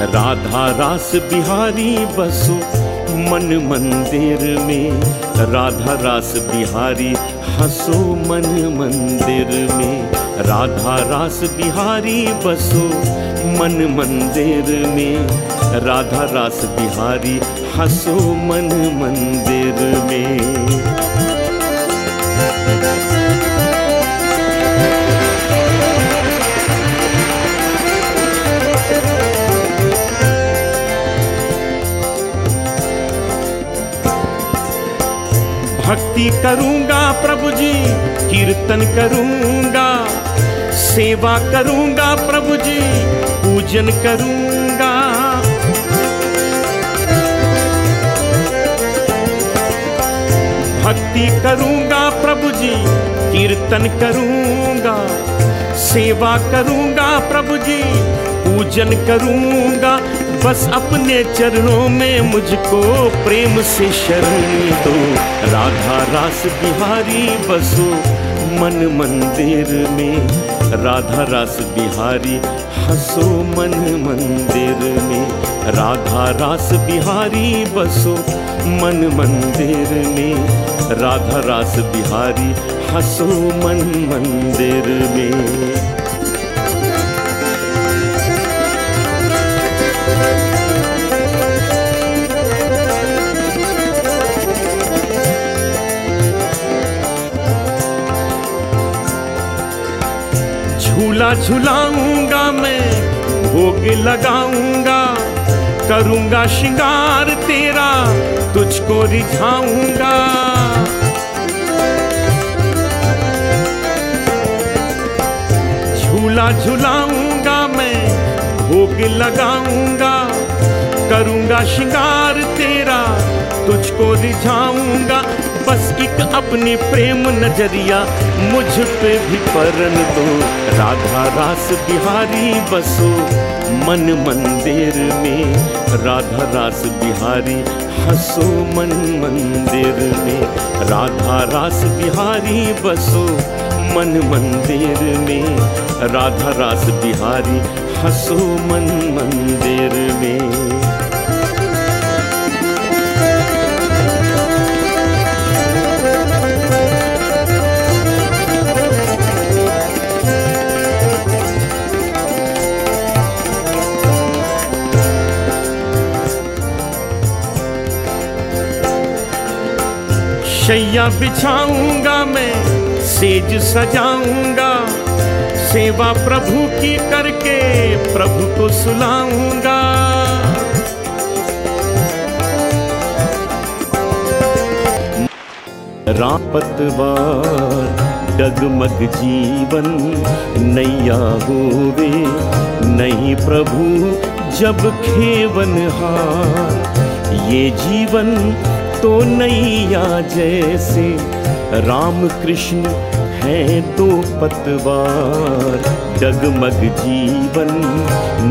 राधा रास बिहारी बसो मन मंदिर में। राधा रास बिहारी हंसो मन मंदिर में। राधा रास बिहारी बसो मन मंदिर में। राधा रास बिहारी हंसो मन मंदिर में। भक्ति करूँगा प्रभु जी कीर्तन करूँगा, सेवा करूँगा प्रभु जी पूजन करूँगा। भक्ति करूँगा प्रभु जी कीर्तन करूँगा, सेवा करूँगा प्रभु जी पूजन करूँगा। बस अपने चरणों में मुझको प्रेम से शरण दो। राधा रास बिहारी बसो मन मंदिर में। राधा रास बिहारी हंसो मन मंदिर में। राधा रास बिहारी बसो मन मंदिर में। राधा रास बिहारी हंसो मन मंदिर में। झुलाऊँगा मैं, भोग लगाऊँगा। करूँगा श्रृंगार तेरा, तुझको रिझाऊँगा। झूला झुलाऊँगा मैं, भोग लगाऊँगा। करूँगा श्रृंगार तेरा, तुझको रिझाऊँगा। बस एक अपनी प्रेम नज़रिया मुझ पे भी परन दो। राधा रास बिहारी बसो, मन मंदिर में। राधा रास बिहारी हंसो, मन मंदिर में। राधा रास बिहारी बसो, मन मंदिर में। राधा रास बिहारी हंसो, मन मंदिर में। शैया बिछाऊँगा मैं, सेज सजाऊँगा। सेवा प्रभु की करके प्रभु को सुलाऊँगा। रापतवार डगमग जीवन नैया होवे, नहीं प्रभु जब खेवन हार, ये जीवन तो नैया जैसे। राम कृष्ण हैं दो पतवार। डगमग जीवन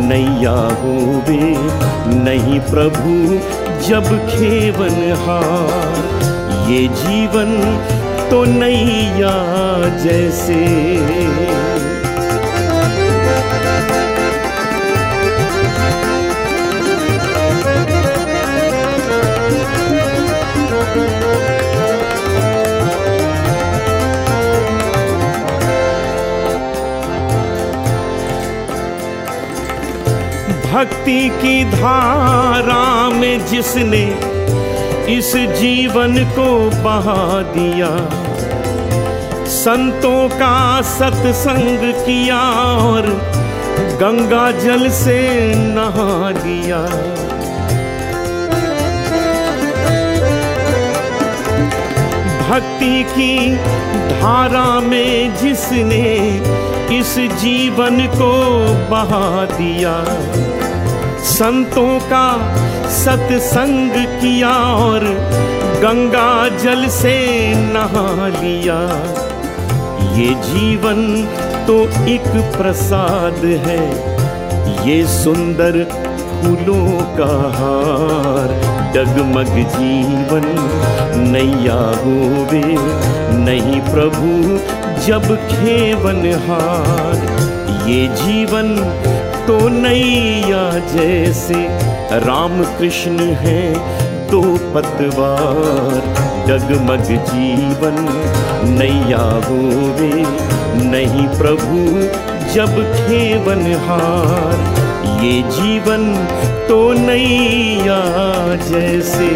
नैया होवे। नहीं प्रभु, जब खेवन हार। ये जीवन तो नैया जैसे। भक्ति की धारा में जिसने इस जीवन को बहा दिया, संतों का सत्संग किया और गंगा जल से नहा दिया। भक्ति की धारा में जिसने इस जीवन को बहा दिया संतों का सत्संग किया और गंगा जल से नहा लिया। ये जीवन तो एक प्रसाद है, ये सुंदर फूलों का हार। डगमग जीवन नैया होवे, नहीं प्रभु जब खेवन हार। ये जीवन तो नैया जैसे। राम कृष्ण है दो पतवार। जगमग जीवन नैया होवे। नहीं प्रभु, जब खेवन हार। ये जीवन तो नैया जैसे।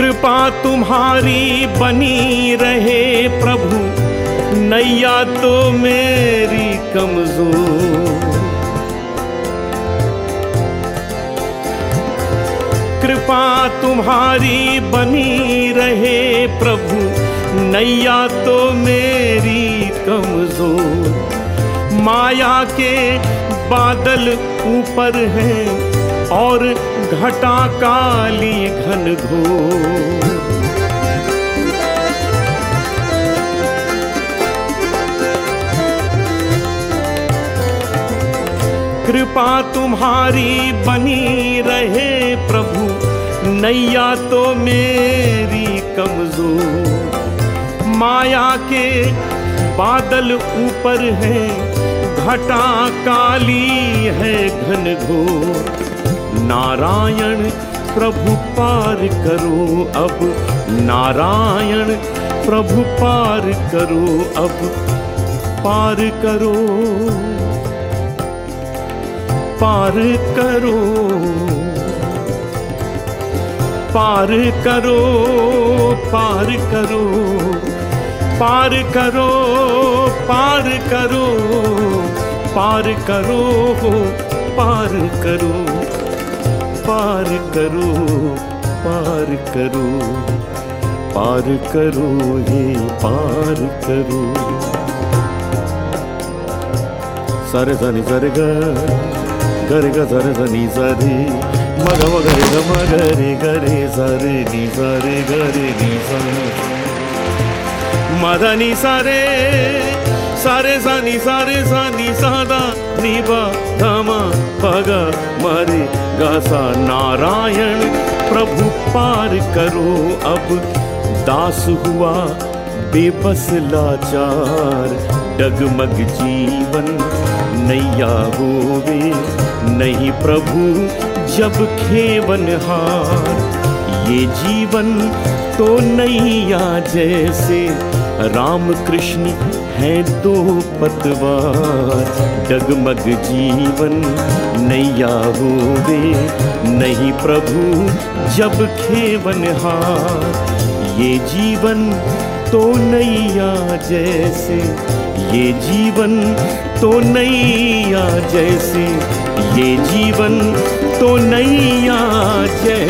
कृपा तुम्हारी बनी रहे प्रभु। नैया तो मेरी कमज़ोर। कृपा तुम्हारी बनी रहे प्रभु। नैया तो मेरी कमज़ोर। माया के बादल ऊपर हैं और घटा काली घोर कृपा तुम्हारी बनी रहे प्रभु, नैया तो मेरी कमज़ोर। माया के बादल ऊपर है घटा काली है घन घोर नारायण प्रभु पार करो अब। नारायण, प्रभु पार करो अब। पार करो पार करो पार करो पार करो पार करो पार करो पार करो पार करो। पार करो पार करो पार करो हे, पार करो। सरे सनी सरे ग गरे ग सरे सनी सरे मग मगरे ग मगरे गरे सरे नी सरे गरे नी सरे मदनी सरे सारे सानी सारे सानी, सादा नीबा धामा पगा मरे गासा। नारायण प्रभु पार करो अब, दास हुआ बेबस लाचार। डगमग जीवन नैया होवे, नहीं प्रभु जब खेवन हार। ये जीवन तो नैया जैसे राम कृष्ण है दो पतवार डगमग जीवन नैया हो होवे। नहीं प्रभु, जब खेवन हार। ये जीवन तो नैया जैसे। ये जीवन तो नैया जैसे। ये जीवन तो नैया जैसे।